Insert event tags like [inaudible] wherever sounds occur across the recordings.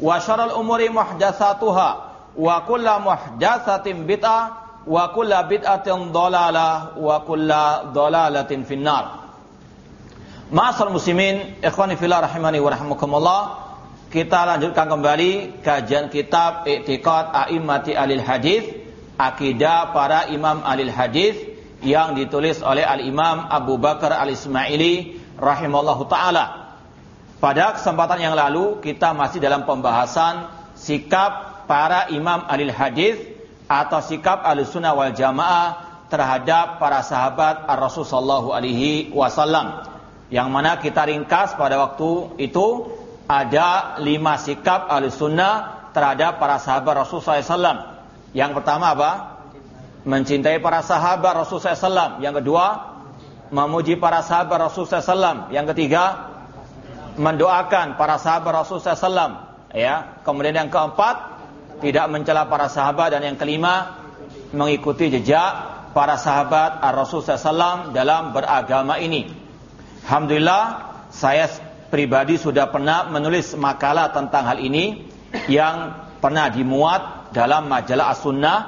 Wa syaral umuri muhdatsatuha wa kullu muhdatsatin bid'ah wa kullu bid'atin dhalalah wa kullu dhalalatin finnar. Ma'asal muslimin, ikhwani fillah rahimani wa rahimakumullah. Kita lanjutkan kembali kajian kitab I'tiqad A'immati Alil Hadis, akidah para imam Alil Hadis yang ditulis oleh Al-Imam Abu Bakar Al-Ismaili rahimallahu taala. Pada kesempatan yang lalu kita masih dalam pembahasan sikap para imam alil hadis atau sikap sunnah wal jamaah terhadap para sahabat ar-Rasul sallallahu alaihi wasallam. Yang mana kita ringkas pada waktu itu ada lima sikap sunnah terhadap para sahabat Rasul SAW. Yang pertama apa? Mencintai para sahabat Rasul SAW. Yang kedua, memuji para sahabat Rasul SAW. Yang ketiga, mendoakan para sahabat Rasulullah SAW. Ya, kemudian yang keempat tidak mencela para sahabat dan yang kelima mengikuti jejak para sahabat Rasulullah SAW dalam beragama ini. Alhamdulillah saya pribadi sudah pernah menulis makalah tentang hal ini yang pernah dimuat dalam majalah As-Sunnah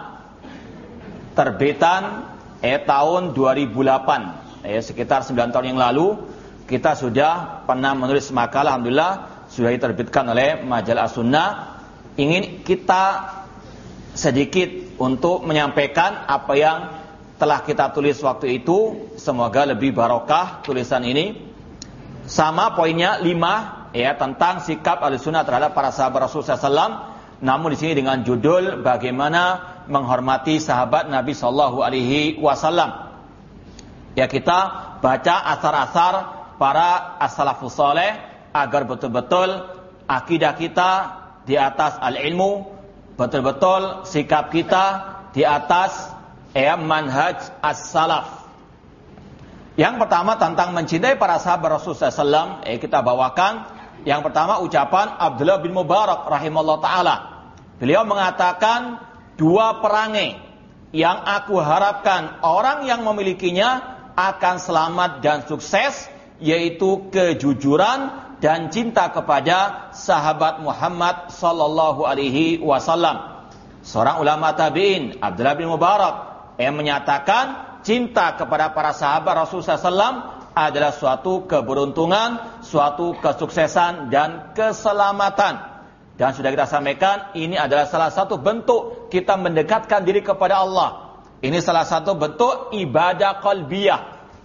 terbitan eh tahun 2008 eh sekitar 9 tahun yang lalu kita sudah pernah menulis makalah alhamdulillah sudah diterbitkan oleh majalah Sunnah ingin kita sedikit untuk menyampaikan apa yang telah kita tulis waktu itu. Semoga lebih barokah tulisan ini. Sama poinnya lima ya tentang sikap al-sunnah terhadap para sahabat Rasulullah SAW namun di sini dengan judul bagaimana menghormati sahabat Nabi Shallallahu Alaihi Wasallam. Ya kita baca asar-asar para as-salafus saleh agar betul-betul akidah kita di atas al-ilmu, betul-betul sikap kita di atas ya manhaj as-salaf. Yang pertama tentang mencintai para sahabat Rasulullah SAW, eh, kita bawakan. Yang pertama ucapan Abdullah bin Mubarak rahimahullah taala. Beliau mengatakan dua perangai yang aku harapkan orang yang memilikinya akan selamat dan sukses yaitu kejujuran dan cinta kepada sahabat Muhammad sallallahu alaihi wasallam. Seorang ulama tabi'in, Abdullah bin Mubarak, yang menyatakan cinta kepada para sahabat Rasulullah SAW adalah suatu keberuntungan, suatu kesuksesan dan keselamatan. Dan sudah kita sampaikan, ini adalah salah satu bentuk kita mendekatkan diri kepada Allah. Ini salah satu bentuk ibadah qalbiyah,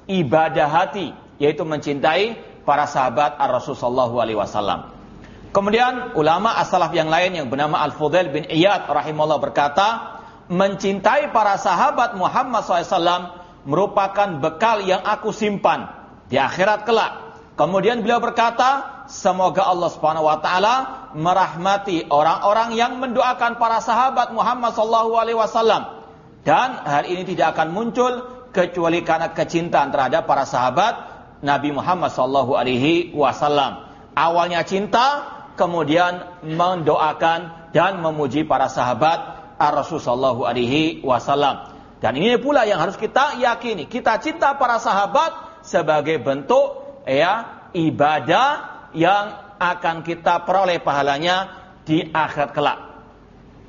ibadah hati yaitu mencintai para sahabat Ar-Rasul wasallam. Kemudian ulama as-salaf yang lain yang bernama Al-Fudail bin Iyad rahimahullah berkata, mencintai para sahabat Muhammad SAW merupakan bekal yang aku simpan di akhirat kelak. Kemudian beliau berkata, semoga Allah Subhanahu wa taala merahmati orang-orang yang mendoakan para sahabat Muhammad sallallahu alaihi wasallam. Dan hal ini tidak akan muncul kecuali karena kecintaan terhadap para sahabat Nabi Muhammad sallallahu alaihi wasallam. Awalnya cinta, kemudian mendoakan dan memuji para sahabat Rasul sallallahu alaihi wasallam. Dan ini pula yang harus kita yakini. Kita cinta para sahabat sebagai bentuk ya ibadah yang akan kita peroleh pahalanya di akhirat kelak.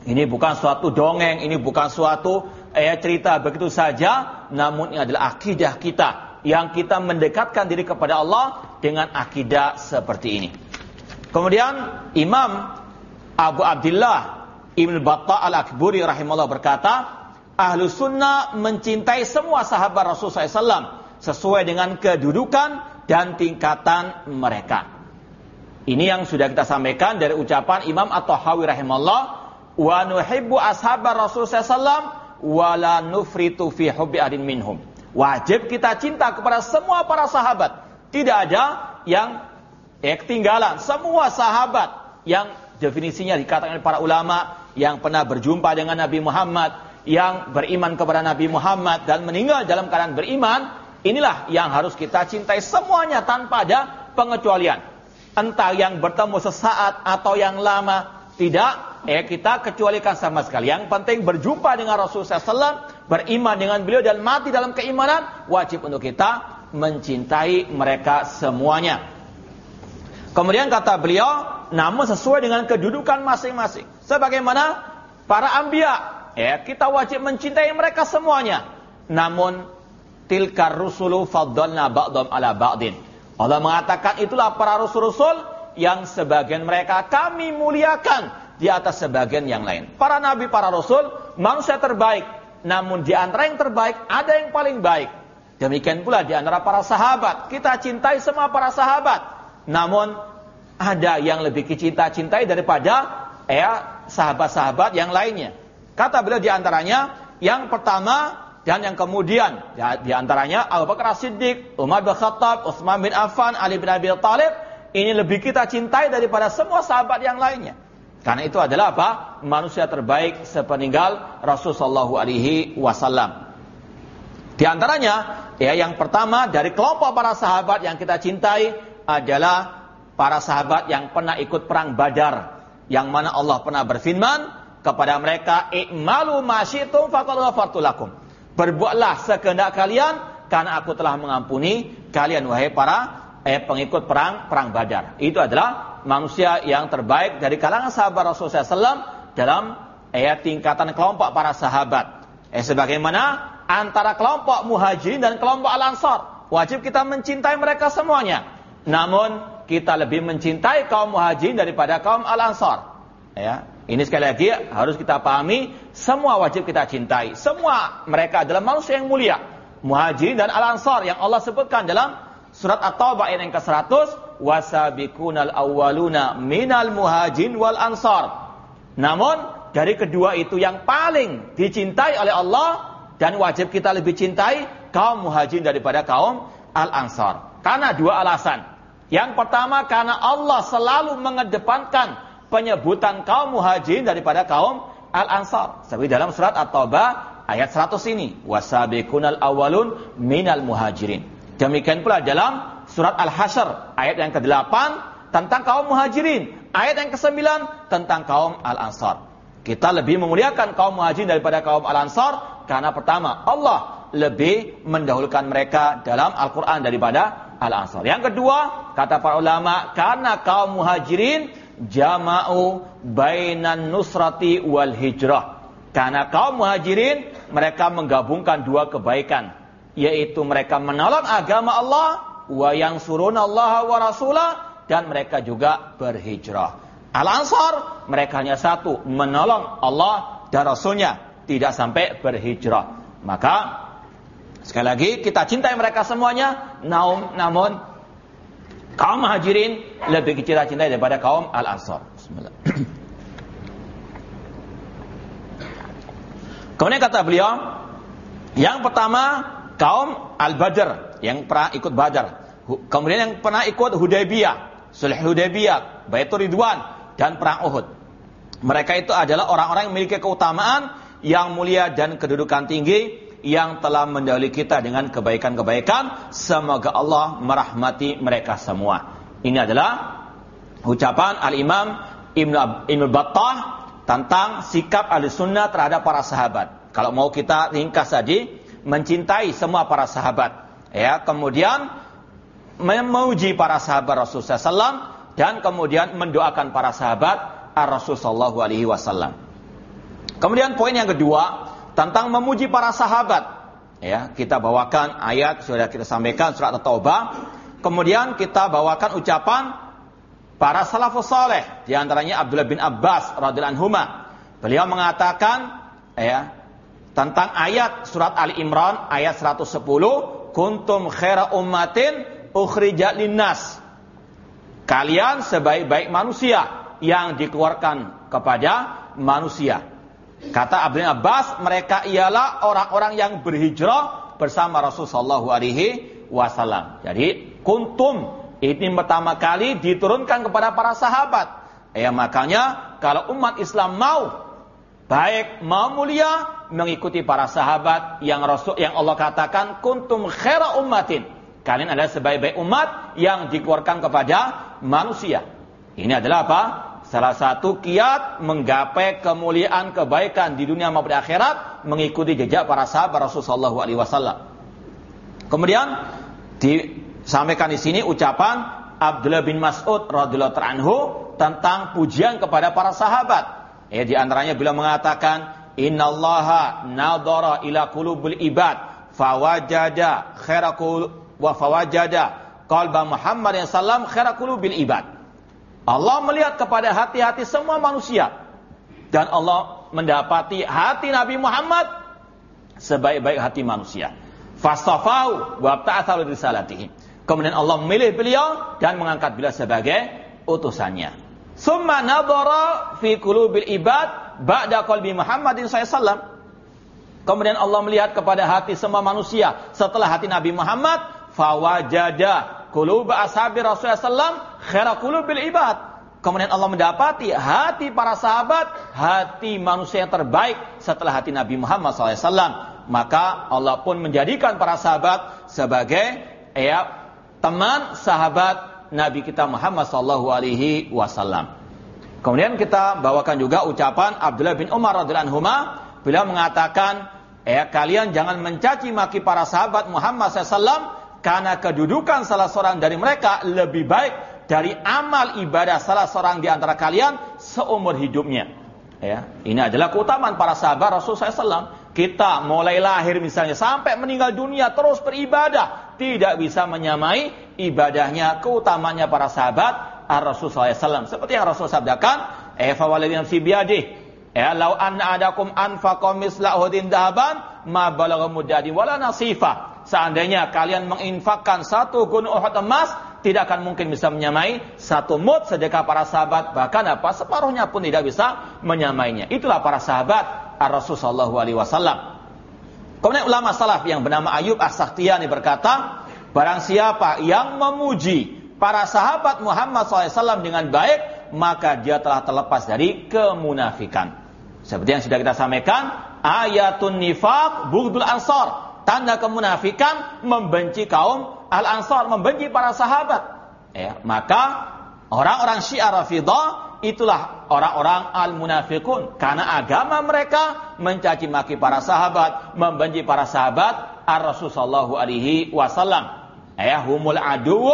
Ini bukan suatu dongeng, ini bukan suatu eh, cerita begitu saja, namun ini adalah akidah kita yang kita mendekatkan diri kepada Allah dengan akidah seperti ini. Kemudian Imam Abu Abdullah Ibn Battah Al-Akburi rahimahullah berkata, Ahlu sunnah mencintai semua sahabat Rasulullah SAW sesuai dengan kedudukan dan tingkatan mereka. Ini yang sudah kita sampaikan dari ucapan Imam At-Tahawi rahimahullah, wa nuhibbu ashabar Rasulullah SAW wa la nufritu fi hubbi adin minhum. Wajib kita cinta kepada semua para sahabat. Tidak ada yang ya, ketinggalan. Semua sahabat yang definisinya dikatakan oleh para ulama yang pernah berjumpa dengan Nabi Muhammad, yang beriman kepada Nabi Muhammad dan meninggal dalam keadaan beriman, inilah yang harus kita cintai semuanya tanpa ada pengecualian. Entah yang bertemu sesaat atau yang lama, tidak, eh kita kecualikan sama sekali. Yang penting berjumpa dengan Rasulullah SAW, beriman dengan beliau dan mati dalam keimanan, wajib untuk kita mencintai mereka semuanya. Kemudian kata beliau, namun sesuai dengan kedudukan masing-masing. Sebagaimana para ambia, ya, kita wajib mencintai mereka semuanya. Namun tilkar rusulu faddalna ba'dhum ala ba'din. Allah mengatakan itulah para rasul-rasul yang sebagian mereka kami muliakan di atas sebagian yang lain. Para nabi, para rasul, manusia terbaik. Namun di antara yang terbaik ada yang paling baik. Demikian pula di antara para sahabat. Kita cintai semua para sahabat. Namun ada yang lebih cinta-cintai daripada ya sahabat-sahabat yang lainnya. Kata beliau di antaranya yang pertama dan yang kemudian ya, di antaranya Abu Bakar Siddiq, Umar bin Khattab, Utsman bin Affan, Ali bin Abi Thalib ini lebih kita cintai daripada semua sahabat yang lainnya. Karena itu adalah apa? Manusia terbaik sepeninggal Rasulullah alaihi wasallam. Di antaranya ya yang pertama dari kelompok para sahabat yang kita cintai adalah para sahabat yang pernah ikut perang Badar yang mana Allah pernah berfirman kepada mereka faqad ghafartu lakum berbuatlah sekehendak kalian karena aku telah mengampuni kalian wahai para eh, pengikut perang perang Badar itu adalah manusia yang terbaik dari kalangan sahabat Rasulullah SAW dalam eh, tingkatan kelompok para sahabat eh, sebagaimana antara kelompok muhajirin dan kelompok al-ansar wajib kita mencintai mereka semuanya namun kita lebih mencintai kaum muhajirin daripada kaum al-ansar. Ya, ini sekali lagi harus kita pahami, semua wajib kita cintai. Semua mereka adalah manusia yang mulia. Muhajirin dan al-ansar yang Allah sebutkan dalam surat At-Taubah ayat yang ke-100, wasabiqunal awwaluna minal muhajirin wal ansar. Namun dari kedua itu yang paling dicintai oleh Allah dan wajib kita lebih cintai kaum muhajirin daripada kaum al-ansar. Karena dua alasan. Yang pertama karena Allah selalu mengedepankan penyebutan kaum muhajirin daripada kaum al-ansar. Seperti dalam surat At-Taubah ayat 100 ini. Wasabiqunal awalun minal muhajirin. Demikian pula dalam surat Al-Hasyr ayat yang ke-8 tentang kaum muhajirin. Ayat yang ke-9 tentang kaum al-ansar. Kita lebih memuliakan kaum muhajirin daripada kaum al-ansar karena pertama Allah lebih mendahulukan mereka dalam Al-Quran daripada al-ansar. Yang kedua, kata para ulama, karena kaum muhajirin jama'u bainan nusrati wal hijrah. Karena kaum muhajirin mereka menggabungkan dua kebaikan, yaitu mereka menolong agama Allah wa yang surun Allah wa rasulah dan mereka juga berhijrah. Al-Ansar mereka hanya satu, menolong Allah dan Rasulnya, tidak sampai berhijrah. Maka Sekali lagi kita cintai mereka semuanya, namun, namun kaum muhajirin lebih kita cintai daripada kaum al-ansar. Kemudian kata beliau, yang pertama kaum al-badr yang pernah ikut badar. Kemudian yang pernah ikut Hudaybiyah, Sulh Hudaybiyah, Baitur Ridwan dan perang Uhud. Mereka itu adalah orang-orang yang memiliki keutamaan yang mulia dan kedudukan tinggi yang telah mendahului kita dengan kebaikan-kebaikan. Semoga Allah merahmati mereka semua. Ini adalah ucapan Al-Imam Ibn, Battah tentang sikap ahli sunnah terhadap para sahabat. Kalau mau kita ringkas tadi, mencintai semua para sahabat. Ya, kemudian memuji para sahabat Rasulullah SAW dan kemudian mendoakan para sahabat Rasulullah SAW. Kemudian poin yang kedua tentang memuji para sahabat. Ya, kita bawakan ayat sudah kita sampaikan surat At-Taubah. Kemudian kita bawakan ucapan para salafus saleh di antaranya Abdullah bin Abbas radhiyallahu anhu beliau mengatakan ya tentang ayat surat Ali Imran ayat 110 kuntum khaira ummatin ukhrijat linnas. Kalian sebaik-baik manusia yang dikeluarkan kepada manusia. Kata bin Abbas mereka ialah orang-orang yang berhijrah bersama Rasulullah sallallahu alaihi wasallam. Jadi kuntum ini pertama kali diturunkan kepada para sahabat. Ya makanya kalau umat Islam mau baik mau mulia mengikuti para sahabat yang Rasul yang Allah katakan kuntum khaira ummatin. Kalian adalah sebaik-baik umat yang dikeluarkan kepada manusia. Ini adalah apa? Salah satu kiat menggapai kemuliaan kebaikan di dunia maupun di akhirat mengikuti jejak para sahabat Rasulullah SAW. Kemudian di Sampaikan di sini ucapan Abdullah bin Mas'ud radhiyallahu anhu tentang pujian kepada para sahabat. Ya di antaranya bila mengatakan innallaha nadhara ila qulubil ibad fawajada khairakul wa fawajada qalba Muhammad sallam khairakul bil ibad. Allah melihat kepada hati-hati semua manusia dan Allah mendapati hati Nabi Muhammad sebaik-baik hati manusia. Fastafau wa ta'athalu risalatihi. Kemudian Allah memilih beliau dan mengangkat beliau sebagai utusannya. Summa nadhara fi qulubil ibad ba'da qalbi Muhammadin sallallahu Kemudian Allah melihat kepada hati semua manusia setelah hati Nabi Muhammad fawajada qulub ashabi Rasulullah sallam khaira qulubil ibad. Kemudian Allah mendapati hati para sahabat, hati manusia yang terbaik setelah hati Nabi Muhammad SAW. Maka Allah pun menjadikan para sahabat sebagai ya teman sahabat Nabi kita Muhammad sallallahu alaihi wasallam. Kemudian kita bawakan juga ucapan Abdullah bin Umar radhiyallahu anhu beliau mengatakan, "Ya kalian jangan mencaci maki para sahabat Muhammad SAW karena kedudukan salah seorang dari mereka lebih baik dari amal ibadah salah seorang di antara kalian seumur hidupnya." Ya, ini adalah keutamaan para sahabat Rasulullah SAW. Kita mulai lahir misalnya sampai meninggal dunia terus beribadah tidak bisa menyamai ibadahnya, keutamanya para sahabat Ar-Rasul SAW. Seperti yang Rasul sabdakan, Efa walidin fi biadih. Ya, lau anna adakum anfaqa misla uhudin dahaban, ma balagha mudadi wala nasifa. Seandainya kalian menginfakkan satu gunung Uhud emas, tidak akan mungkin bisa menyamai satu mut sedekah para sahabat, bahkan apa separuhnya pun tidak bisa menyamainya. Itulah para sahabat Ar-Rasul sallallahu alaihi wasallam. Kemudian ulama salaf yang bernama Ayub As-Sakhtiyani berkata, barang siapa yang memuji para sahabat Muhammad SAW dengan baik, maka dia telah terlepas dari kemunafikan. Seperti yang sudah kita sampaikan, ayatun nifaq bughdul ansar. Tanda kemunafikan membenci kaum al-ansar, membenci para sahabat. Ya, maka orang-orang syiar rafidah itulah orang-orang al-munafikun karena agama mereka mencaci maki para sahabat, membenci para sahabat ar-Rasul sallallahu alaihi wasallam. Ya humul adu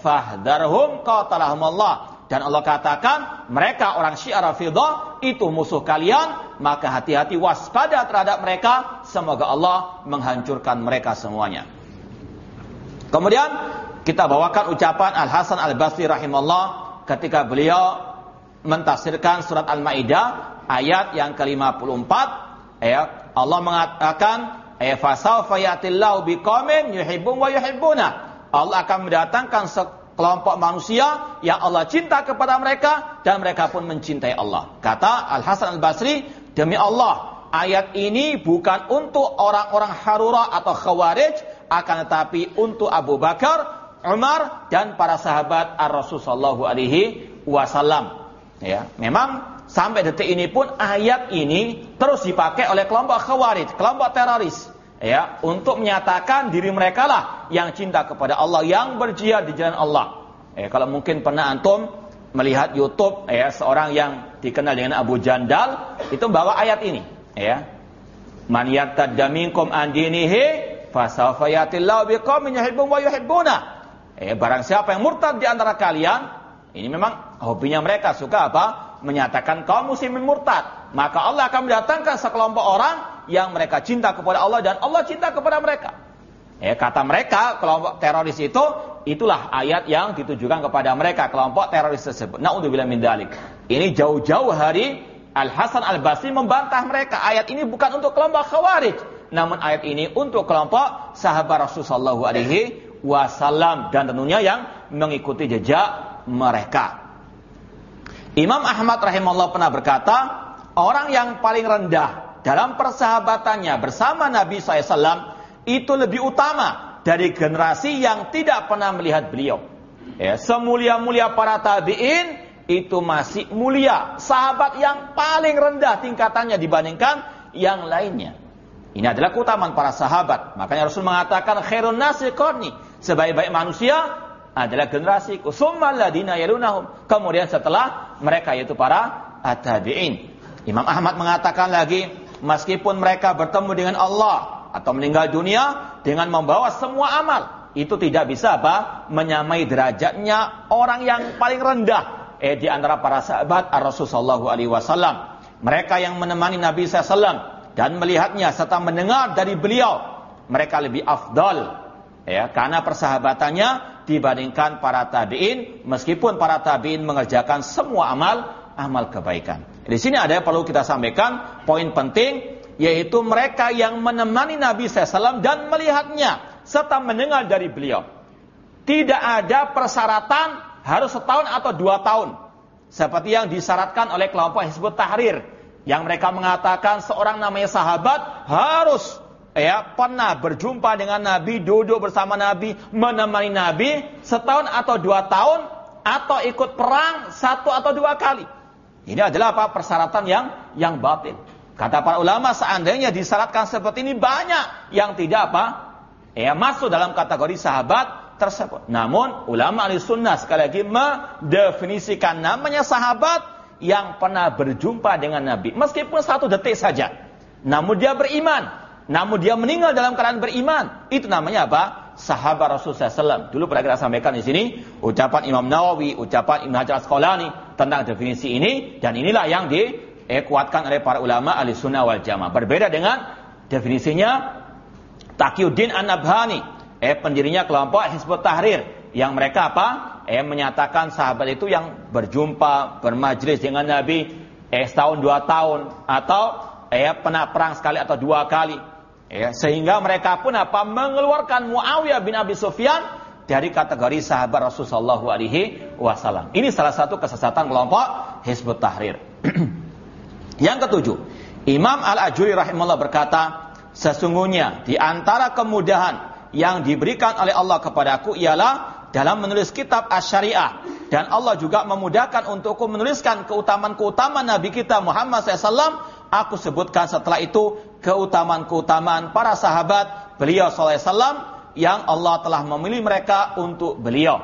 fahdarhum qatalahum Allah. Dan Allah katakan mereka orang Syiah Rafidah itu musuh kalian, maka hati-hati waspada terhadap mereka, semoga Allah menghancurkan mereka semuanya. Kemudian kita bawakan ucapan Al Hasan Al Basri rahimahullah ketika beliau mentafsirkan surat Al-Maidah ayat yang ke-54 ya Allah mengatakan ya fasawfa yatillahu biqaumin yuhibbun wa yuhibbuna. Allah akan mendatangkan sekelompok manusia yang Allah cinta kepada mereka dan mereka pun mencintai Allah. Kata Al Hasan Al Basri demi Allah ayat ini bukan untuk orang-orang Harura atau Khawarij akan tetapi untuk Abu Bakar Umar dan para sahabat Ar-Rasul sallallahu alaihi wasallam. Ya, memang sampai detik ini pun ayat ini terus dipakai oleh kelompok khawarij, kelompok teroris, ya, untuk menyatakan diri mereka lah yang cinta kepada Allah, yang berjihad di jalan Allah. Ya, kalau mungkin pernah antum melihat YouTube ya seorang yang dikenal dengan Abu Jandal itu bawa ayat ini. Ya man yartadda minkum an dinihi fasawfa yatillahu biqaumin yuhibbun wa yuhibbuna eh barang siapa yang murtad di antara kalian ini memang hobinya mereka suka apa menyatakan kaum muslimin murtad maka Allah akan mendatangkan sekelompok orang yang mereka cinta kepada Allah dan Allah cinta kepada mereka Ya, kata mereka kelompok teroris itu itulah ayat yang ditujukan kepada mereka kelompok teroris tersebut. Naudzubillah min dalik. Ini jauh-jauh hari Al Hasan Al Basri membantah mereka. Ayat ini bukan untuk kelompok Khawarij, namun ayat ini untuk kelompok sahabat Rasulullah Shallallahu Alaihi Wasallam dan tentunya yang mengikuti jejak mereka. Imam Ahmad rahimahullah pernah berkata, orang yang paling rendah dalam persahabatannya bersama Nabi SAW itu lebih utama dari generasi yang tidak pernah melihat beliau. Ya, semulia-mulia para tabi'in itu masih mulia. Sahabat yang paling rendah tingkatannya dibandingkan yang lainnya. Ini adalah keutamaan para sahabat. Makanya Rasul mengatakan khairun nasi qarni. Sebaik-baik manusia adalah generasiku. Summal ladina yalunahum. Kemudian setelah mereka yaitu para tabi'in. Imam Ahmad mengatakan lagi, meskipun mereka bertemu dengan Allah, atau meninggal dunia dengan membawa semua amal. Itu tidak bisa apa? Menyamai derajatnya orang yang paling rendah eh di antara para sahabat Rasulullah alaihi wasallam. Mereka yang menemani Nabi SAW dan melihatnya serta mendengar dari beliau, mereka lebih afdal ya karena persahabatannya dibandingkan para tabi'in meskipun para tabi'in mengerjakan semua amal amal kebaikan. Di sini ada yang perlu kita sampaikan poin penting yaitu mereka yang menemani Nabi SAW dan melihatnya serta mendengar dari beliau. Tidak ada persyaratan harus setahun atau dua tahun. Seperti yang disyaratkan oleh kelompok Hizbut Tahrir. Yang mereka mengatakan seorang namanya sahabat harus ya pernah berjumpa dengan Nabi, duduk bersama Nabi, menemani Nabi setahun atau dua tahun atau ikut perang satu atau dua kali. Ini adalah apa persyaratan yang yang batin. Kata para ulama seandainya disyaratkan seperti ini banyak yang tidak apa? Ya masuk dalam kategori sahabat tersebut. Namun ulama ahli sunnah sekali lagi mendefinisikan namanya sahabat yang pernah berjumpa dengan Nabi. Meskipun satu detik saja. Namun dia beriman. Namun dia meninggal dalam keadaan beriman. Itu namanya apa? Sahabat Rasulullah SAW. Dulu pernah kita sampaikan di sini. Ucapan Imam Nawawi, ucapan Ibn Hajar Asqalani tentang definisi ini. Dan inilah yang di eh, kuatkan oleh para ulama ahli sunnah wal jamaah. Berbeda dengan definisinya Taqiyuddin An-Nabhani, eh pendirinya kelompok Hizbut Tahrir yang mereka apa? Eh menyatakan sahabat itu yang berjumpa, bermajlis dengan Nabi eh setahun dua tahun atau eh pernah perang sekali atau dua kali. Eh, sehingga mereka pun apa mengeluarkan Muawiyah bin Abi Sufyan dari kategori sahabat Rasulullah alaihi wasallam. Ini salah satu kesesatan kelompok Hizbut Tahrir. [clears throat] Yang ketujuh, Imam Al-Ajuri rahimahullah berkata, sesungguhnya di antara kemudahan yang diberikan oleh Allah kepadaku ialah dalam menulis kitab Asy-Syariah dan Allah juga memudahkan untukku menuliskan keutamaan-keutamaan Nabi kita Muhammad SAW. Aku sebutkan setelah itu keutamaan-keutamaan para sahabat beliau SAW yang Allah telah memilih mereka untuk beliau.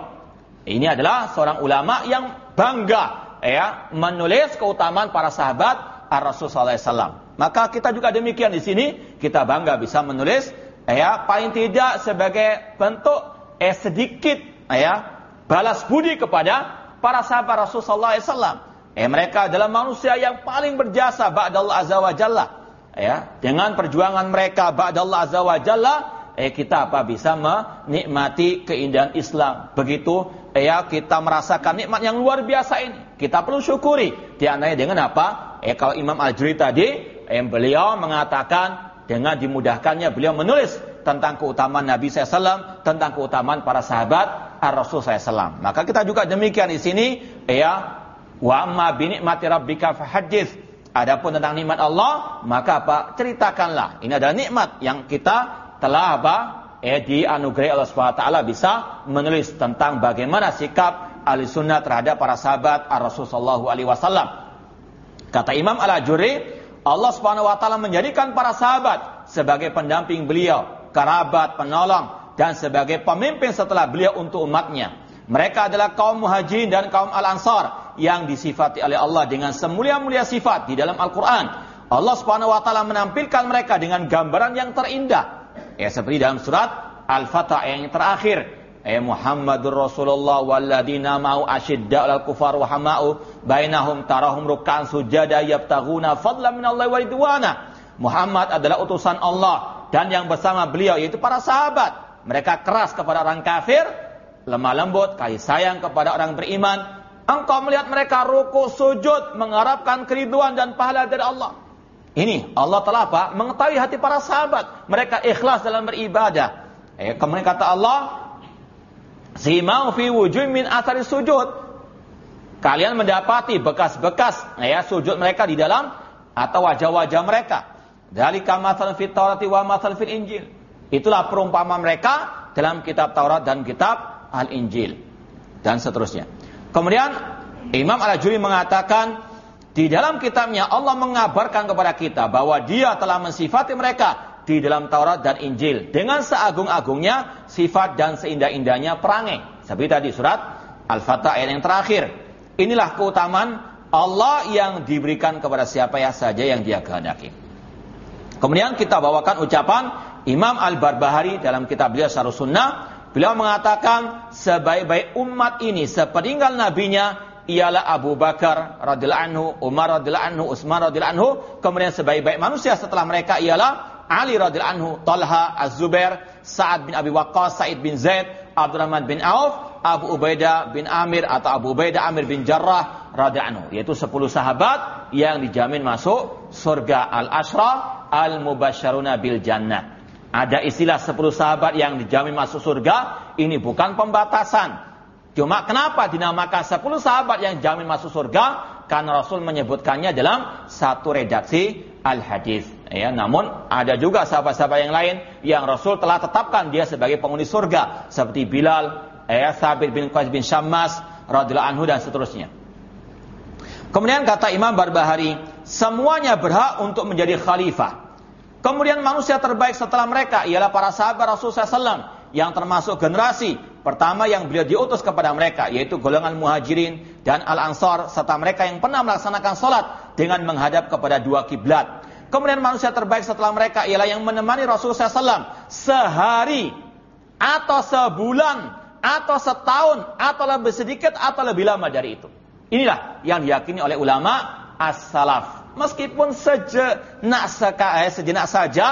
Ini adalah seorang ulama yang bangga ya menulis keutamaan para sahabat Ar-Rasul SAW. Maka kita juga demikian di sini, kita bangga bisa menulis, ya paling tidak sebagai bentuk eh sedikit ya balas budi kepada para sahabat Rasul SAW. Eh mereka adalah manusia yang paling berjasa ba'dallah azza wa jalla. Ya, dengan perjuangan mereka ba'dallah azza wa jalla, eh kita apa bisa menikmati keindahan Islam. Begitu ya kita merasakan nikmat yang luar biasa ini. Kita perlu syukuri. Di antaranya dengan apa? eh kalau Imam Al-Juri tadi, eh, beliau mengatakan dengan dimudahkannya beliau menulis tentang keutamaan Nabi SAW, tentang keutamaan para sahabat Ar-Rasul SAW. Maka kita juga demikian di sini, ya, wa amma binikmati rabbika fahadis. Adapun tentang nikmat Allah, maka apa? Ceritakanlah. Ini adalah nikmat yang kita telah apa? Eh dianugerahi Allah SWT bisa menulis tentang bagaimana sikap ahli sunnah terhadap para sahabat Ar-Rasul Sallallahu Alaihi Wasallam. Kata Imam Al-Ajuri, Allah Subhanahu wa taala menjadikan para sahabat sebagai pendamping beliau, kerabat, penolong dan sebagai pemimpin setelah beliau untuk umatnya. Mereka adalah kaum muhajirin dan kaum al-ansar yang disifati oleh Allah dengan semulia-mulia sifat di dalam Al-Quran. Allah Subhanahu wa taala menampilkan mereka dengan gambaran yang terindah. Ya seperti dalam surat Al-Fatah yang terakhir. Ya Muhammadur Rasulullah walladina ma'u asyidda al kufar wa hama'u bainahum tarahum ruk'an sujada yabtaguna fadlan minallahi wa ridwana. Muhammad adalah utusan Allah dan yang bersama beliau yaitu para sahabat. Mereka keras kepada orang kafir, lemah lembut, kasih sayang kepada orang beriman. Engkau melihat mereka ruku sujud mengharapkan keriduan dan pahala dari Allah. Ini Allah telah apa? Mengetahui hati para sahabat. Mereka ikhlas dalam beribadah. Eh, kemudian kata Allah, Zimau fi wujud min asari sujud. Kalian mendapati bekas-bekas ya sujud mereka di dalam atau wajah-wajah mereka. Dari kamasan fit Taurat wa masal fit Injil. Itulah perumpamaan mereka dalam kitab Taurat dan kitab Al-Injil dan seterusnya. Kemudian Imam Al-Ajuri mengatakan di dalam kitabnya Allah mengabarkan kepada kita bahwa Dia telah mensifati mereka di dalam Taurat dan Injil dengan seagung-agungnya sifat dan seindah-indahnya perangai. Seperti tadi surat Al-Fatah ayat yang terakhir. Inilah keutamaan Allah yang diberikan kepada siapa ya saja yang dia kehendaki. Kemudian kita bawakan ucapan Imam Al-Barbahari dalam kitab beliau Syarh Sunnah. Beliau mengatakan sebaik-baik umat ini sepeninggal nabinya ialah Abu Bakar radhiyallahu anhu, Umar radhiyallahu anhu, Utsman radhiyallahu anhu, kemudian sebaik-baik manusia setelah mereka ialah Ali radhiyallahu anhu, Talha, Az-Zubair, Sa'ad bin Abi Waqqas, Sa'id bin Zaid, Abdurrahman bin Auf, Abu Ubaidah bin Amir atau Abu Ubaidah Amir bin Jarrah radhiyallahu anhu, yaitu 10 sahabat yang dijamin masuk surga al-ashra al-mubasysyaruna bil jannah. Ada istilah 10 sahabat yang dijamin masuk surga, ini bukan pembatasan. Cuma kenapa dinamakan 10 sahabat yang dijamin masuk surga? Karena Rasul menyebutkannya dalam satu redaksi al-hadis. Ya, namun ada juga sahabat-sahabat yang lain yang Rasul telah tetapkan dia sebagai penghuni surga seperti Bilal, ya, Sabit bin Qais bin Syammas radhiyallahu anhu dan seterusnya. Kemudian kata Imam Barbahari, semuanya berhak untuk menjadi khalifah. Kemudian manusia terbaik setelah mereka ialah para sahabat Rasul SAW yang termasuk generasi pertama yang beliau diutus kepada mereka yaitu golongan muhajirin dan al-ansar serta mereka yang pernah melaksanakan sholat dengan menghadap kepada dua kiblat Kemudian manusia terbaik setelah mereka ialah yang menemani Rasulullah SAW sehari atau sebulan atau setahun atau lebih sedikit atau lebih lama dari itu. Inilah yang diyakini oleh ulama as-salaf. Meskipun sejenak, eh, sejenak saja,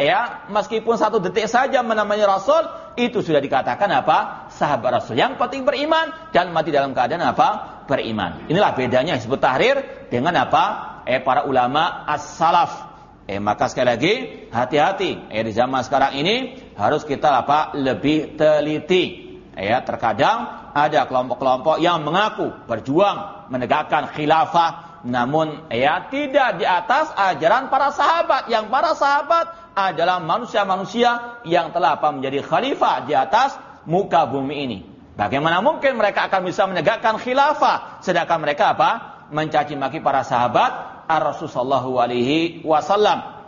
ya, meskipun satu detik saja menemani Rasul, itu sudah dikatakan apa? Sahabat Rasul. Yang penting beriman dan mati dalam keadaan apa? Beriman. Inilah bedanya disebut tahrir dengan apa? eh para ulama as-salaf. Eh maka sekali lagi hati-hati eh di zaman sekarang ini harus kita apa lebih teliti. Ya terkadang ada kelompok-kelompok yang mengaku berjuang menegakkan khilafah namun ya tidak di atas ajaran para sahabat yang para sahabat adalah manusia-manusia yang telah apa menjadi khalifah di atas muka bumi ini. Bagaimana mungkin mereka akan bisa menegakkan khilafah sedangkan mereka apa? mencaci maki para sahabat Ar-Rasulullah alaihi wasallam.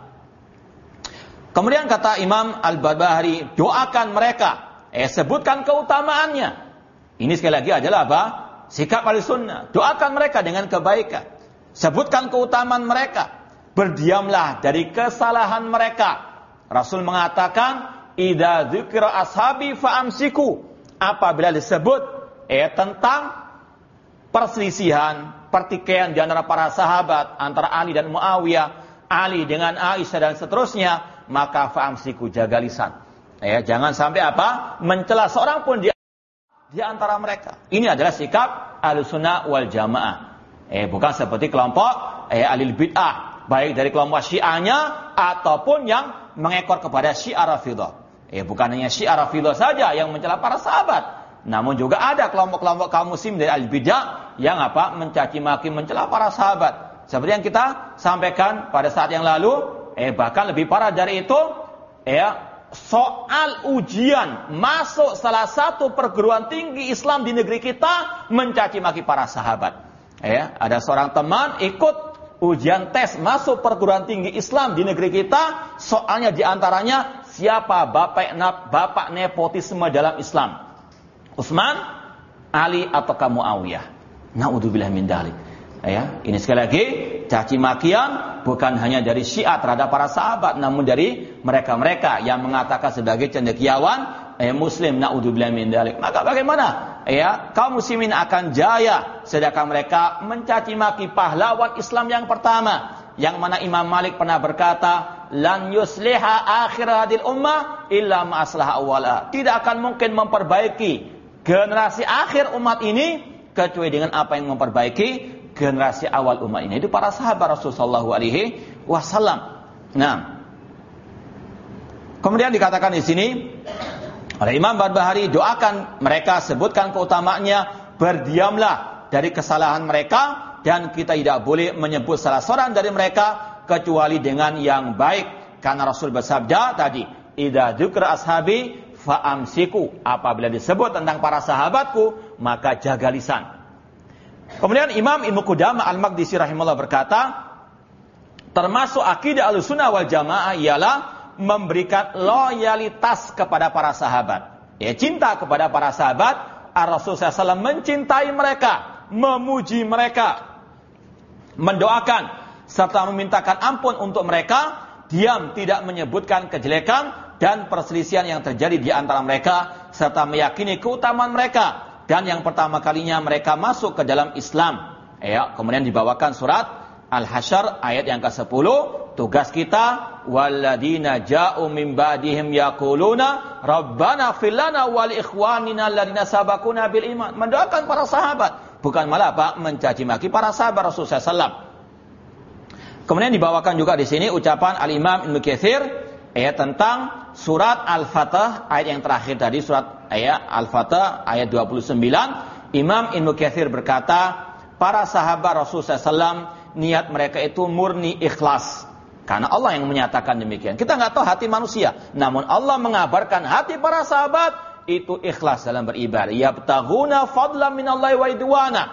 Kemudian kata Imam Al-Barbahari, doakan mereka, eh sebutkan keutamaannya. Ini sekali lagi adalah apa? Sikap al-sunnah. Doakan mereka dengan kebaikan. Sebutkan keutamaan mereka. Berdiamlah dari kesalahan mereka. Rasul mengatakan, Ida dzikra ashabi fa'amsiku. Apabila disebut eh tentang perselisihan, pertikaian di antara para sahabat, antara Ali dan Muawiyah, Ali dengan Aisyah dan seterusnya, maka fa'amsiku jaga lisan. Ya, jangan sampai apa? Mencela seorang pun di, di antara mereka. Ini adalah sikap al-sunnah wal jamaah. Eh, bukan seperti kelompok eh, alil bid'ah. Baik dari kelompok syiahnya ataupun yang mengekor kepada syiah rafidah. Eh, bukan hanya syiah rafidah saja yang mencela para sahabat. Namun juga ada kelompok-kelompok kaum muslim dari al-bidah yang apa? mencaci maki, mencela para sahabat. Seperti yang kita sampaikan pada saat yang lalu, eh bahkan lebih parah dari itu, ya soal ujian masuk salah satu perguruan tinggi Islam di negeri kita mencaci maki para sahabat. Ya, ada seorang teman ikut ujian tes masuk perguruan tinggi Islam di negeri kita, soalnya di antaranya siapa bapak bapak nepotisme dalam Islam. Utsman, Ali atau kamu Awiyah. Naudzubillah min dalik. Ya, ini sekali lagi caci makian bukan hanya dari Syiah terhadap para sahabat namun dari mereka-mereka yang mengatakan sebagai cendekiawan eh, muslim naudzubillah min dalik. Maka bagaimana? Ya, kaum muslimin akan jaya sedangkan mereka mencaci maki pahlawan Islam yang pertama yang mana Imam Malik pernah berkata, "Lan yusliha akhir hadil ummah illa ma'aslah awala." Tidak akan mungkin memperbaiki generasi akhir umat ini kecuali dengan apa yang memperbaiki generasi awal umat ini itu para sahabat Rasulullah alaihi wasallam. Nah, kemudian dikatakan di sini oleh Imam Barbahari doakan mereka sebutkan keutamaannya berdiamlah dari kesalahan mereka dan kita tidak boleh menyebut salah seorang dari mereka kecuali dengan yang baik. Karena Rasul bersabda tadi idza dzukra ashabi faamsiku. Apabila disebut tentang para sahabatku maka jaga lisan. Kemudian Imam Ibnu Qudamah Al-Maqdisi rahimahullah berkata, termasuk akidah Ahlussunnah wal Jamaah ialah memberikan loyalitas kepada para sahabat. Ya, cinta kepada para sahabat, Ar-Rasul SAW mencintai mereka, memuji mereka, mendoakan serta memintakan ampun untuk mereka, diam tidak menyebutkan kejelekan dan perselisihan yang terjadi di antara mereka serta meyakini keutamaan mereka dan yang pertama kalinya mereka masuk ke dalam Islam. Ya, kemudian dibawakan surat Al-Hasyr ayat yang ke-10, tugas kita walladina ja'u min ba'dihim yaquluna rabbana fil lana wal ikhwanina alladziina sabaquna bil iman. Mendoakan para sahabat, bukan malah Pak mencaci maki para sahabat Rasulullah SAW. Kemudian dibawakan juga di sini ucapan Al-Imam Ibnu Katsir ayat tentang surat Al-Fatah ayat yang terakhir tadi surat ayat Al-Fatah ayat 29 Imam Ibnu Katsir berkata para sahabat Rasulullah SAW niat mereka itu murni ikhlas. Karena Allah yang menyatakan demikian. Kita nggak tahu hati manusia. Namun Allah mengabarkan hati para sahabat itu ikhlas dalam beribadah. Yabtaguna fadlan minallahi wa idwana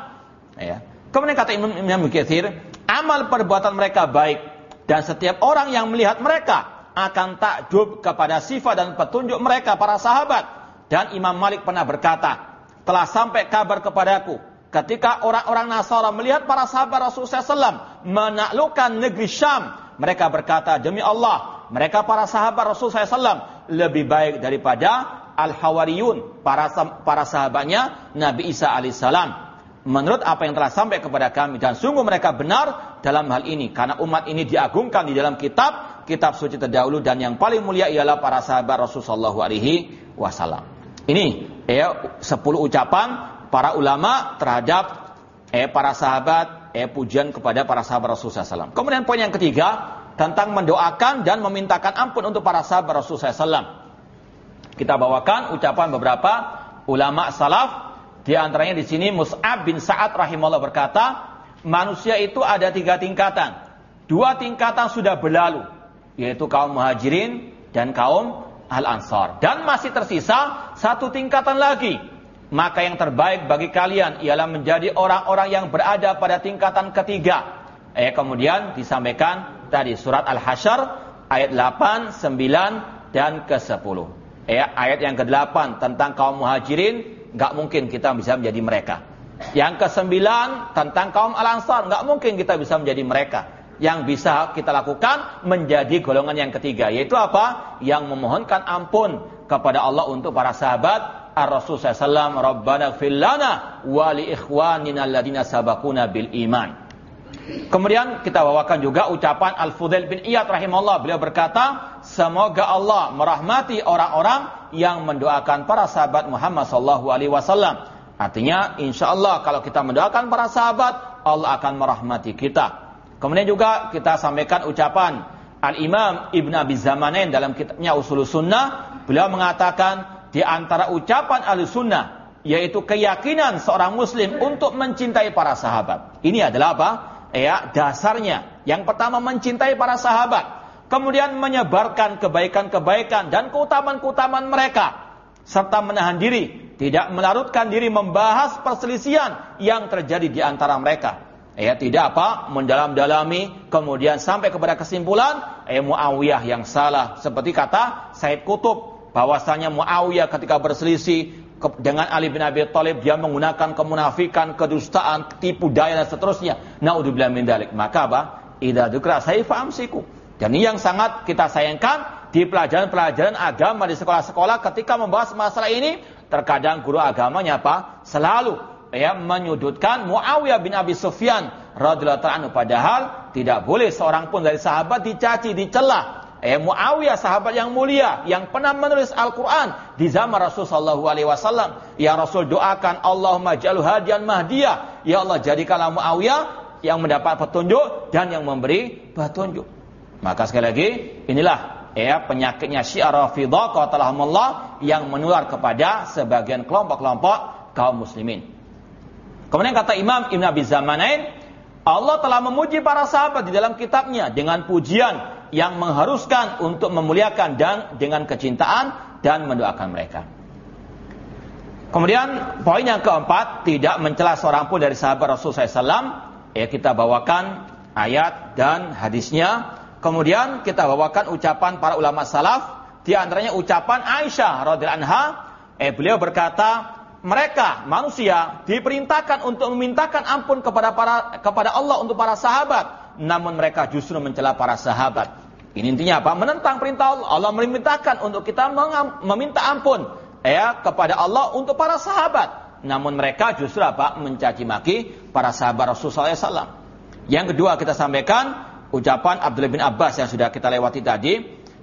ya. Kemudian kata Imam Ibnu Katsir amal perbuatan mereka baik. Dan setiap orang yang melihat mereka akan takjub kepada sifat dan petunjuk mereka para sahabat. Dan Imam Malik pernah berkata, telah sampai kabar kepadaku ketika orang-orang Nasara melihat para sahabat Rasulullah SAW menaklukkan negeri Syam, mereka berkata, demi Allah, mereka para sahabat Rasulullah SAW lebih baik daripada Al-Hawariyun, para para sahabatnya Nabi Isa alaihissalam. Menurut apa yang telah sampai kepada kami dan sungguh mereka benar dalam hal ini karena umat ini diagungkan di dalam kitab kitab suci terdahulu dan yang paling mulia ialah para sahabat Rasulullah wasallam. Ini ya 10 ucapan para ulama terhadap eh para sahabat eh pujian kepada para sahabat Rasulullah SAW. Kemudian poin yang ketiga tentang mendoakan dan memintakan ampun untuk para sahabat Rasulullah SAW. Kita bawakan ucapan beberapa ulama salaf di antaranya di sini Mus'ab bin Sa'ad rahimahullah berkata, manusia itu ada tiga tingkatan. Dua tingkatan sudah berlalu, yaitu kaum muhajirin dan kaum Al-Ansar. Dan masih tersisa satu tingkatan lagi. Maka yang terbaik bagi kalian ialah menjadi orang-orang yang berada pada tingkatan ketiga. Eh, kemudian disampaikan tadi surat Al-Hasyr ayat 8, 9 dan ke-10. Eh, ayat yang ke-8 tentang kaum muhajirin, nggak mungkin kita bisa menjadi mereka. Yang ke-9 tentang kaum Al-Ansar, nggak mungkin kita bisa menjadi mereka yang bisa kita lakukan menjadi golongan yang ketiga yaitu apa? Yang memohonkan ampun kepada Allah untuk para sahabat Ar-Rasul SAW Rabbana fillana wa li ikhwanina alladina sabakuna bil iman. Kemudian kita bawakan juga ucapan Al-Fudail bin Iyad rahimahullah. Beliau berkata, semoga Allah merahmati orang-orang yang mendoakan para sahabat Muhammad sallallahu alaihi wasallam. Artinya, insya Allah kalau kita mendoakan para sahabat, Allah akan merahmati kita. Kemudian juga kita sampaikan ucapan Al-Imam Ibn Abi Zamanin dalam kitabnya Usul Sunnah. Beliau mengatakan di antara ucapan Al-Sunnah yaitu keyakinan seorang muslim untuk mencintai para sahabat. Ini adalah apa? Ya, dasarnya. Yang pertama mencintai para sahabat. Kemudian menyebarkan kebaikan-kebaikan dan keutamaan-keutamaan mereka. Serta menahan diri. Tidak melarutkan diri membahas perselisihan yang terjadi di antara mereka ya tidak apa mendalam-dalami kemudian sampai kepada kesimpulan eh Muawiyah yang salah seperti kata Said Kutub bahwasanya Muawiyah ketika berselisih dengan Ali bin Abi Thalib dia menggunakan kemunafikan, kedustaan, tipu daya dan seterusnya. Naudzubillah min dalik. Maka apa? Idza dzukra sayfa amsiku. Dan ini yang sangat kita sayangkan di pelajaran-pelajaran agama di sekolah-sekolah ketika membahas masalah ini, terkadang guru agamanya apa? Selalu ya menyudutkan Muawiyah bin Abi Sufyan radhiyallahu anhu padahal tidak boleh seorang pun dari sahabat dicaci, dicela eh Muawiyah sahabat yang mulia yang pernah menulis Al-Qur'an di zaman Rasul sallallahu alaihi wasallam. Yang Rasul doakan Allahumma jalhu hadian mahdiyah. Ya Allah jadikanlah Muawiyah yang mendapat petunjuk dan yang memberi petunjuk. Maka sekali lagi inilah ya penyakitnya Syiah Rafidhah qatalahumullah yang menular kepada sebagian kelompok-kelompok kaum muslimin. Kemudian kata Imam Ibn Abi Zamanain Allah telah memuji para sahabat di dalam kitabnya dengan pujian yang mengharuskan untuk memuliakan dan dengan kecintaan dan mendoakan mereka. Kemudian poin yang keempat tidak mencela seorang pun dari sahabat Rasul SAW. Ya kita bawakan ayat dan hadisnya. Kemudian kita bawakan ucapan para ulama salaf. Di antaranya ucapan Aisyah radhiyallahu anha. Eh beliau berkata, mereka manusia diperintahkan untuk memintakan ampun kepada para kepada Allah untuk para sahabat namun mereka justru mencela para sahabat. Ini intinya apa? Menentang perintah Allah. Allah memerintahkan untuk kita meminta ampun ya kepada Allah untuk para sahabat. Namun mereka justru apa? Mencaci maki para sahabat Rasulullah SAW. Yang kedua kita sampaikan ucapan Abdullah bin Abbas yang sudah kita lewati tadi.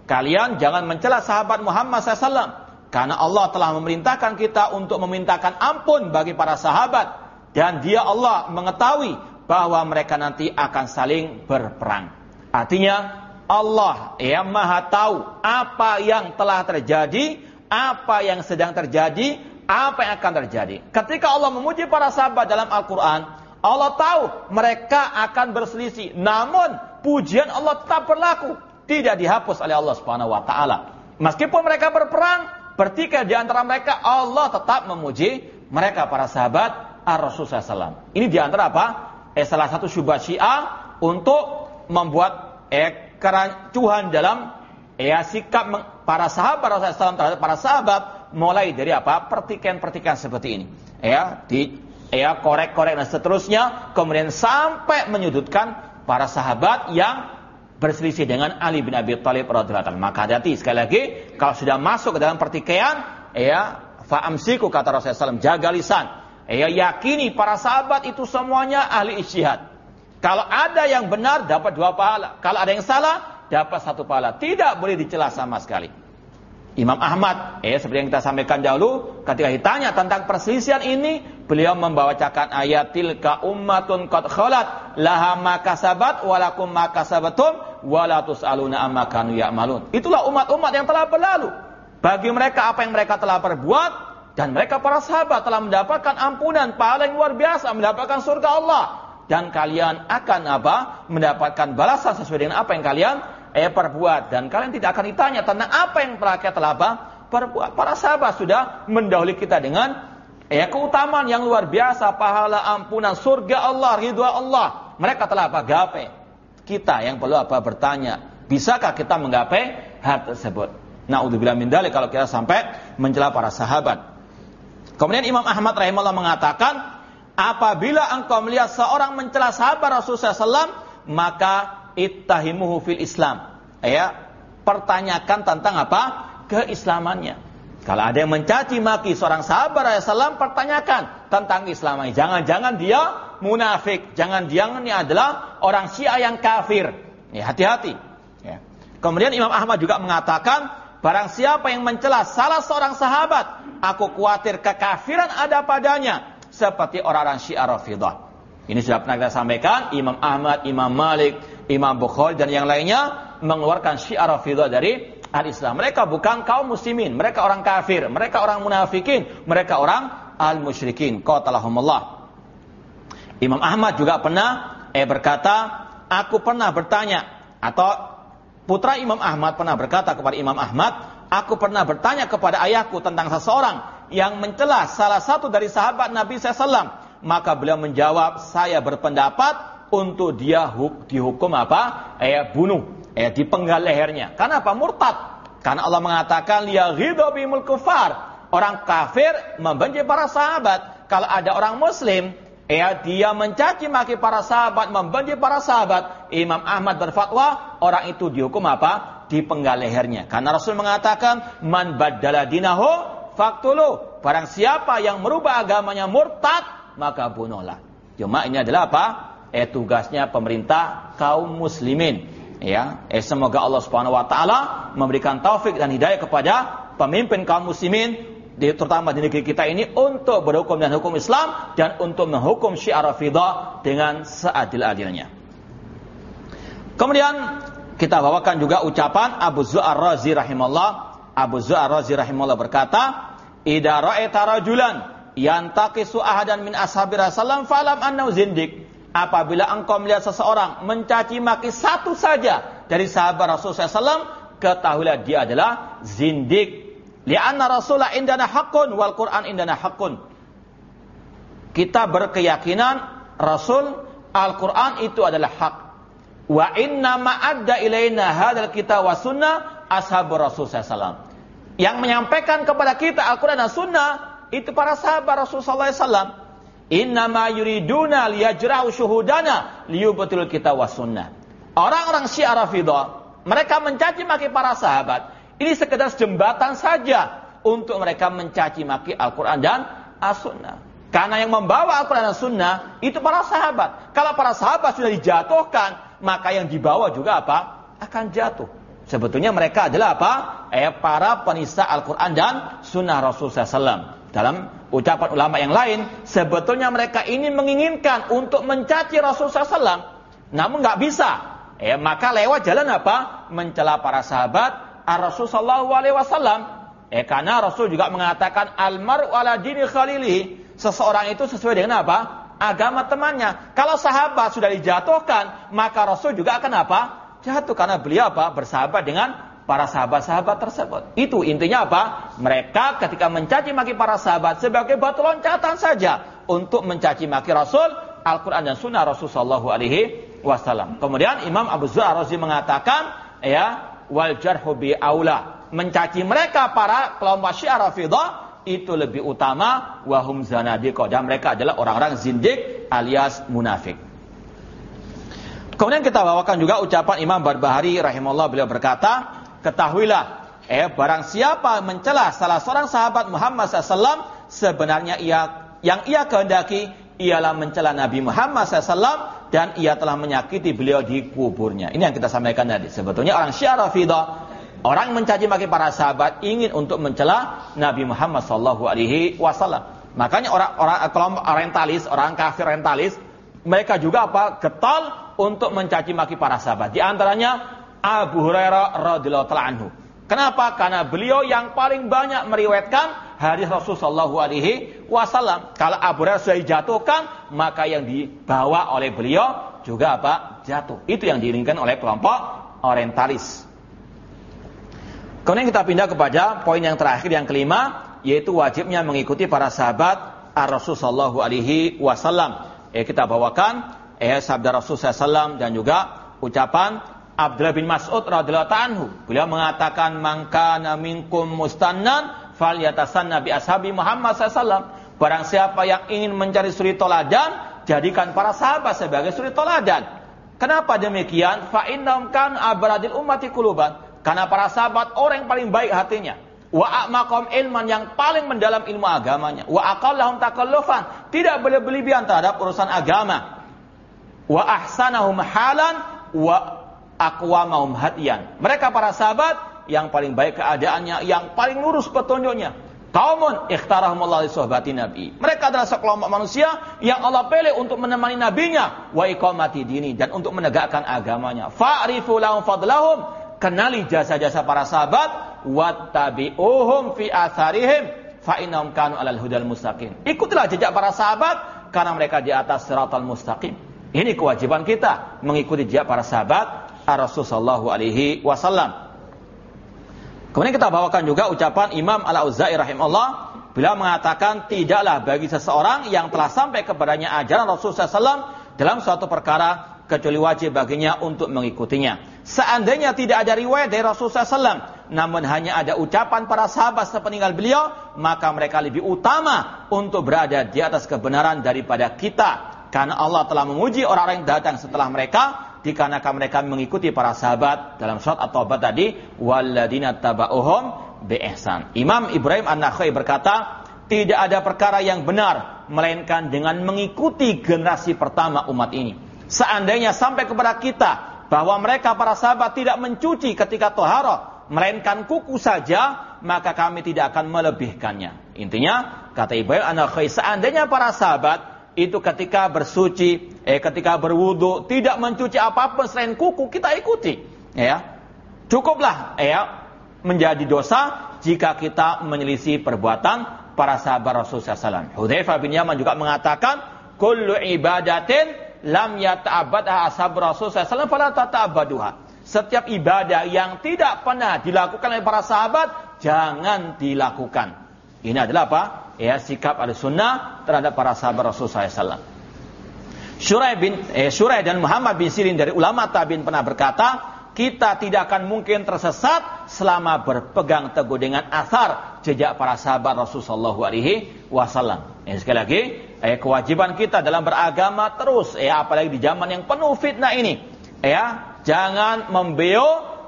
Kalian jangan mencela sahabat Muhammad SAW. Karena Allah telah memerintahkan kita untuk memintakan ampun bagi para sahabat. Dan dia Allah mengetahui bahwa mereka nanti akan saling berperang. Artinya Allah yang maha tahu apa yang telah terjadi, apa yang sedang terjadi, apa yang akan terjadi. Ketika Allah memuji para sahabat dalam Al-Quran, Allah tahu mereka akan berselisih. Namun pujian Allah tetap berlaku, tidak dihapus oleh Allah Subhanahu Wa Taala. Meskipun mereka berperang, bertikai di antara mereka, Allah tetap memuji mereka para sahabat Ar-Rasul. Ini di antara apa? Eh, salah satu syubhat Syiah untuk membuat eh, kerancuhan dalam eh, sikap para sahabat Rasulullah SAW terhadap para sahabat mulai dari apa? Pertikaian-pertikaian seperti ini. Ya di ya korek-korek dan seterusnya kemudian sampai menyudutkan para sahabat yang berselisih dengan Ali bin Abi Thalib radhiyallahu maka hati sekali lagi kalau sudah masuk ke dalam pertikaian ya fa'amsiku kata Rasulullah SAW jaga lisan Ya yakini para sahabat itu semuanya ahli ijtihad. Kalau ada yang benar dapat dua pahala. Kalau ada yang salah dapat satu pahala. Tidak boleh dicela sama sekali. Imam Ahmad, eh seperti yang kita sampaikan dahulu, ketika ditanya tentang perselisihan ini, beliau membawakan ayat tilka ummatun qad khalat laha ma kasabat walakum ma kasabatum wala tusaluna amma kanu ya'malun. Itulah umat-umat yang telah berlalu. Bagi mereka apa yang mereka telah perbuat, dan mereka para sahabat telah mendapatkan ampunan paling luar biasa, mendapatkan surga Allah. Dan kalian akan apa? Mendapatkan balasan sesuai dengan apa yang kalian eh, perbuat. Dan kalian tidak akan ditanya tentang apa yang mereka telah apa? Perbuat. Para sahabat sudah mendahului kita dengan eh, keutamaan yang luar biasa, pahala ampunan, surga Allah, ridha Allah. Mereka telah apa? Gapai. Kita yang perlu apa? Bertanya, bisakah kita menggapai hal tersebut? Nah, Naudzubillah min dalik kalau kita sampai mencela para sahabat. Kemudian Imam Ahmad rahimahullah mengatakan, apabila engkau melihat seorang mencela sahabat Rasulullah SAW, maka ittahimuhu fil Islam. Ya, pertanyakan tentang apa? Keislamannya. Kalau ada yang mencaci maki seorang sahabat Rasulullah SAW, pertanyakan tentang Islamnya. Jangan-jangan dia munafik. Jangan-jangan dia adalah orang Syiah yang kafir. Ya, hati-hati. Ya. Kemudian Imam Ahmad juga mengatakan, Barang siapa yang mencela salah seorang sahabat, aku khawatir kekafiran ada padanya seperti orang-orang Syiah Rafidah. Ini sudah pernah kita sampaikan, Imam Ahmad, Imam Malik, Imam Bukhari dan yang lainnya mengeluarkan Syiah Rafidah dari al-Islam. Mereka bukan kaum muslimin, mereka orang kafir, mereka orang munafikin, mereka orang al-musyrikin. Qatalahumullah. Imam Ahmad juga pernah eh berkata, aku pernah bertanya atau Putra Imam Ahmad pernah berkata kepada Imam Ahmad, aku pernah bertanya kepada ayahku tentang seseorang yang mencela salah satu dari sahabat Nabi SAW. Maka beliau menjawab, saya berpendapat untuk dia dihukum apa? Eh, bunuh, eh, dipenggal lehernya. Karena apa? Murtad. Karena Allah mengatakan, liya bimul kufar. orang kafir membenci para sahabat. Kalau ada orang muslim, ya dia mencaci maki para sahabat, membenci para sahabat. Imam Ahmad berfatwa, orang itu dihukum apa? Dipenggal lehernya. Karena Rasul mengatakan, man baddala dinahu faktulu. Barang siapa yang merubah agamanya murtad, maka bunuhlah. Cuma ini adalah apa? Eh tugasnya pemerintah kaum muslimin. Ya, eh semoga Allah Subhanahu wa taala memberikan taufik dan hidayah kepada pemimpin kaum muslimin di, terutama di negeri kita ini untuk berhukum dan hukum Islam dan untuk menghukum syiar Rafidah dengan seadil-adilnya. Kemudian kita bawakan juga ucapan Abu Zu'ar Razi rahimahullah. Abu Zu'ar Razi rahimahullah berkata, "Idza ra'aita rajulan yantaqisu ahadan min ashabi Rasulullah falam annahu zindik." Apabila engkau melihat seseorang mencaci maki satu saja dari sahabat Rasulullah SAW, ketahuilah dia adalah zindik. Lianna Rasulullah indana hakun wal Quran indana hakun. Kita berkeyakinan Rasul Al-Quran itu adalah hak. Wa inna ma'adda ilaina hadal kita wa sunnah ashabu Rasul SAW. Yang menyampaikan kepada kita Al-Quran dan Sunnah itu para sahabat Rasulullah SAW. Innama yuriduna liyajra'u syuhudana liyubtil kita was sunnah. Orang-orang Syiah Rafidah, mereka mencaci maki para sahabat. Ini sekedar jembatan saja untuk mereka mencaci maki Al-Quran dan As-Sunnah. Karena yang membawa Al-Quran dan Sunnah itu para sahabat. Kalau para sahabat sudah dijatuhkan, maka yang dibawa juga apa? Akan jatuh. Sebetulnya mereka adalah apa? Eh, para penista Al-Quran dan Sunnah Rasulullah SAW. Dalam ucapan ulama yang lain, sebetulnya mereka ini menginginkan untuk mencaci Rasulullah SAW. Namun nggak bisa. Eh, maka lewat jalan apa? Mencela para sahabat Rasul Sallallahu Alaihi Wasallam. Eh, karena Rasul juga mengatakan almar ala dini khalili. Seseorang itu sesuai dengan apa? Agama temannya. Kalau sahabat sudah dijatuhkan, maka Rasul juga akan apa? Jatuh karena beliau apa? Bersahabat dengan para sahabat-sahabat tersebut. Itu intinya apa? Mereka ketika mencaci maki para sahabat sebagai batu loncatan saja untuk mencaci maki Rasul, Al-Quran dan Sunnah Rasul Sallallahu Alaihi Wasallam. Kemudian Imam Abu Razi mengatakan, ya wal jarhu bi aula mencaci mereka para kelompok Syiah Rafidah itu lebih utama wahum zanadiqo dan mereka adalah orang-orang zindik alias munafik. Kemudian kita bawakan juga ucapan Imam Barbahari rahimahullah beliau berkata, ketahuilah, eh barang siapa mencela salah seorang sahabat Muhammad SAW, sebenarnya ia yang ia kehendaki ialah mencela Nabi Muhammad SAW dan ia telah menyakiti beliau di kuburnya. Ini yang kita sampaikan tadi. Sebetulnya orang Syiah Rafidah, orang mencaci maki para sahabat ingin untuk mencela Nabi Muhammad SAW. Alaihi Wasallam. Makanya orang-orang kelompok orientalis, orang kafir orientalis, mereka juga apa? Getol untuk mencaci maki para sahabat. Di antaranya Abu Hurairah radhiyallahu taala anhu. Kenapa? Karena beliau yang paling banyak meriwayatkan hadis Rasulullah alaihi wasallam. Kalau Abu Hurairah sudah dijatuhkan, maka yang dibawa oleh beliau juga apa? Jatuh. Itu yang diinginkan oleh kelompok orientalis. Kemudian kita pindah kepada poin yang terakhir yang kelima, yaitu wajibnya mengikuti para sahabat Rasulullah alaihi wasallam. Eh kita bawakan eh sabda Rasulullah SAW dan juga ucapan Abdullah bin Mas'ud radhiyallahu anhu. Beliau mengatakan mangka minkum mustannan falyatasanna bi ashabi Muhammad sallallahu Barang siapa yang ingin mencari suri toladan, jadikan para sahabat sebagai suri toladan. Kenapa demikian? Fa innahum kan abradil ummati kuluban. Karena para sahabat orang yang paling baik hatinya. Wa ilman yang paling mendalam ilmu agamanya. Wa aqallahum takallufan. Tidak berlebihan terhadap urusan agama. Wa ahsanahum halan wa aqwamahum hadiyan. Mereka para sahabat yang paling baik keadaannya, yang paling lurus petunjuknya. Kaumun ikhtarahumullah li sohbati nabi. Mereka adalah sekelompok manusia yang Allah pilih untuk menemani nabinya wa iqamati dini dan untuk menegakkan agamanya. Fa'rifu lahum fadlahum. Kenali jasa-jasa para sahabat wattabi'uhum fi atharihim fa innahum kanu alal hudal mustaqim. Ikutilah jejak para sahabat karena mereka di atas siratal mustaqim. Ini kewajiban kita mengikuti jejak para sahabat Rasulullah alaihi wasallam. Kemudian kita bawakan juga ucapan Imam Al-Auza'i rahimahullah Beliau mengatakan tidaklah bagi seseorang yang telah sampai kepadanya ajaran Rasulullah SAW dalam suatu perkara kecuali wajib baginya untuk mengikutinya. Seandainya tidak ada riwayat dari Rasulullah SAW namun hanya ada ucapan para sahabat sepeninggal beliau, maka mereka lebih utama untuk berada di atas kebenaran daripada kita. Karena Allah telah menguji orang-orang yang datang setelah mereka, dikarenakan mereka mengikuti para sahabat dalam surat At-Taubah tadi, waladina taba'uhum bi'ihsan. Imam Ibrahim An-Nakhai berkata, tidak ada perkara yang benar melainkan dengan mengikuti generasi pertama umat ini. Seandainya sampai kepada kita bahwa mereka para sahabat tidak mencuci ketika tohara, melainkan kuku saja, maka kami tidak akan melebihkannya. Intinya, kata Ibrahim Anakhai, seandainya para sahabat itu ketika bersuci, eh ketika berwudu tidak mencuci apa pun selain kuku, kita ikuti. Ya, cukuplah ya menjadi dosa jika kita menyelisih perbuatan para sahabat Rasulullah SAW. Hudzaifah bin Yaman juga mengatakan, "Kullu ibadatin lam yata'abbadha ashab Rasul SAW fala. Setiap ibadah yang tidak pernah dilakukan oleh para sahabat, jangan dilakukan. Ini adalah apa? Ya, sikap al-sunnah terhadap para sahabat Rasul SAW. Syurai, bin, eh, Syurai dan Muhammad bin Sirin dari ulama tabi'in pernah berkata, kita tidak akan mungkin tersesat selama berpegang teguh dengan asar jejak para sahabat Rasulullah SAW. Ya, sekali lagi, eh, kewajiban kita dalam beragama terus, ya apalagi di zaman yang penuh fitnah ini, ya jangan membeo,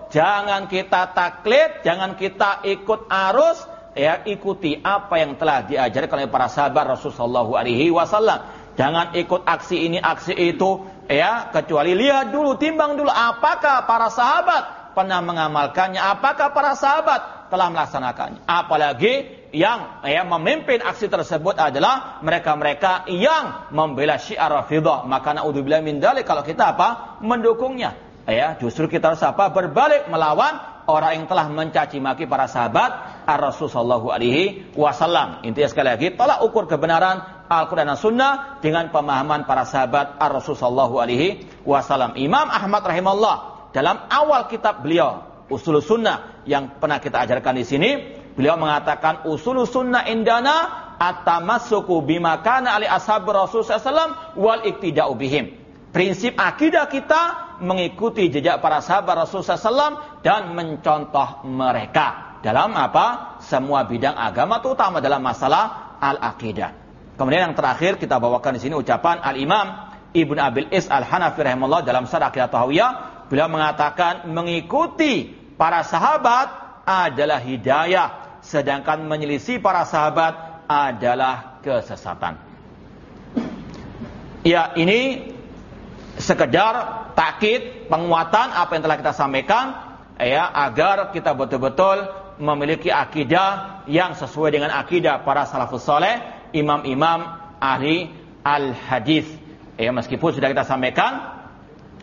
jangan kita taklid, jangan kita ikut arus, ya ikuti apa yang telah diajarkan oleh para sahabat Rasulullah SAW. Jangan ikut aksi ini, aksi itu, ya kecuali lihat dulu timbang dulu apakah para sahabat pernah mengamalkannya? Apakah para sahabat telah melaksanakannya? Apalagi yang ya memimpin aksi tersebut adalah mereka-mereka yang membela syiar Rafidah maka naudzubillah min dalik. Kalau kita apa? Mendukungnya. Ya justru kita harus apa? Berbalik melawan orang yang telah mencaci maki para sahabat Ar-Rasul sallallahu alaihi wasallam. Intinya sekali lagi tolak ukur kebenaran Al-Quran dan Sunnah dengan pemahaman para sahabat Ar-Rasul Sallallahu Alaihi Wasallam. Imam Ahmad rahimahullah dalam awal kitab beliau Usul Sunnah yang pernah kita ajarkan di sini, beliau mengatakan Usul Sunnah indana kana ali ashab Rasul SAW wal iktida'u bihim. Prinsip akidah kita mengikuti jejak para sahabat Rasul SAW dan mencontoh mereka dalam apa? Semua bidang agama terutama dalam masalah al-aqidah. Kemudian yang terakhir kita bawakan di sini ucapan Al-Imam Ibn Abil Is Al-Hanafi rahimahullah dalam Sarah Aqidah Tahawiyah, beliau mengatakan mengikuti para sahabat adalah hidayah, sedangkan menyelisih para sahabat adalah kesesatan. Ya, ini sekedar takkit penguatan apa yang telah kita sampaikan ya agar kita betul-betul memiliki akidah yang sesuai dengan akidah para salafus soleh imam-imam ahli al-hadis. Ya, meskipun sudah kita sampaikan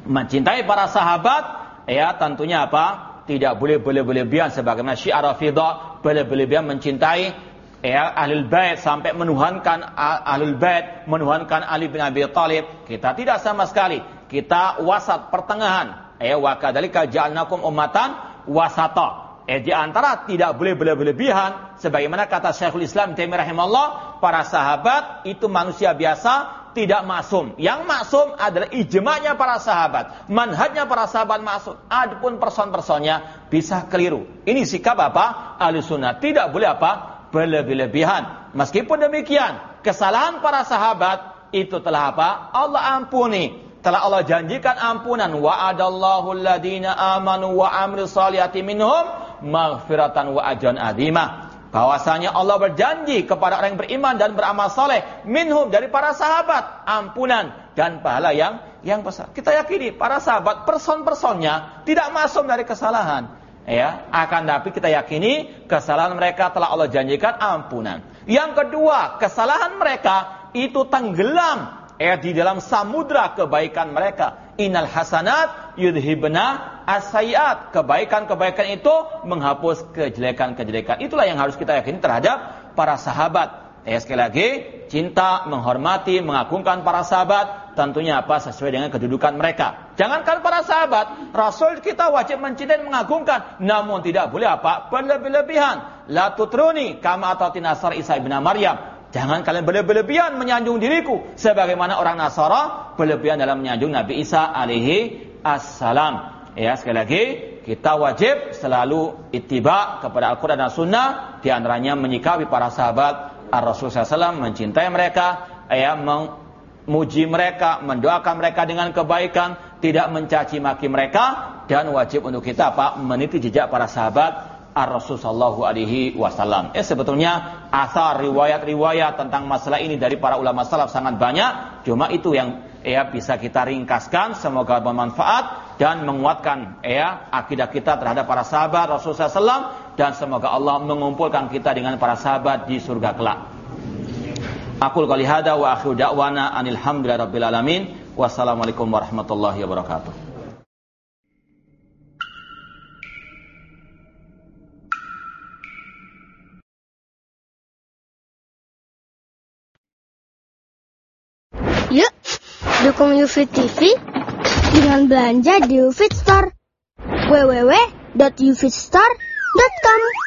mencintai para sahabat, ya tentunya apa? Tidak boleh berlebihan sebagaimana Syiah Rafidah berlebihan mencintai ya ahlul bait sampai menuhankan ahlul bait, menuhankan Ali bin Abi Thalib. Kita tidak sama sekali. Kita wasat pertengahan. Ya wa kadzalika ja'alnakum ummatan wasata Eh di antara tidak boleh berlebihan sebagaimana kata Syekhul Islam Taimiyah rahimahullah, para sahabat itu manusia biasa, tidak maksum. Yang maksum adalah ijma'nya para sahabat, manhajnya para sahabat maksum. Adapun person-personnya bisa keliru. Ini sikap apa? Ahli sunnah. Tidak boleh apa? Berlebih-lebihan. Meskipun demikian, kesalahan para sahabat itu telah apa? Allah ampuni telah Allah janjikan ampunan wa adallahu alladina amanu wa amil salihati minhum maghfiratan wa ajran azima. Bahwasanya Allah berjanji kepada orang yang beriman dan beramal saleh minhum dari para sahabat ampunan dan pahala yang yang besar. Kita yakini para sahabat person-personnya tidak masuk dari kesalahan. Ya, akan tapi kita yakini kesalahan mereka telah Allah janjikan ampunan. Yang kedua, kesalahan mereka itu tenggelam eh di dalam samudra kebaikan mereka. Innal hasanat yudhibna asayat. Kebaikan-kebaikan itu menghapus kejelekan-kejelekan. Itulah yang harus kita yakini terhadap para sahabat. Eh sekali lagi, cinta, menghormati, mengagungkan para sahabat, tentunya apa sesuai dengan kedudukan mereka. Jangankan para sahabat, Rasul kita wajib mencintai mengagungkan, namun tidak boleh apa berlebih-lebihan. La tutruni kama atau tinasar Isa ibn Maryam. Jangan kalian berlebihan menyanjung diriku sebagaimana orang Nasara berlebihan dalam menyanjung Nabi Isa alaihi assalam. Ya, sekali lagi kita wajib selalu ittiba kepada Al-Quran dan Sunnah. Di antaranya menyikapi para sahabat Ar-Rasul SAW, mencintai mereka, ya, memuji mereka, mendoakan mereka dengan kebaikan, tidak mencaci maki mereka, dan wajib untuk kita apa? Meniti jejak para sahabat Ar-Rasul Sallallahu Alaihi Wasallam. Eh sebetulnya asar riwayat-riwayat tentang masalah ini dari para ulama salaf sangat banyak. Cuma itu yang ya bisa kita ringkaskan. Semoga bermanfaat dan menguatkan ya akidah kita terhadap para sahabat Rasulullah SAW dan semoga Allah mengumpulkan kita dengan para sahabat di surga kelak. Aku kali hada wa akhiru da'wana anil rabbil alamin. Wassalamualaikum warahmatullahi wabarakatuh. Yuk, dukung UFIT TV dengan belanja di UFIT Store. www.ufitstore.com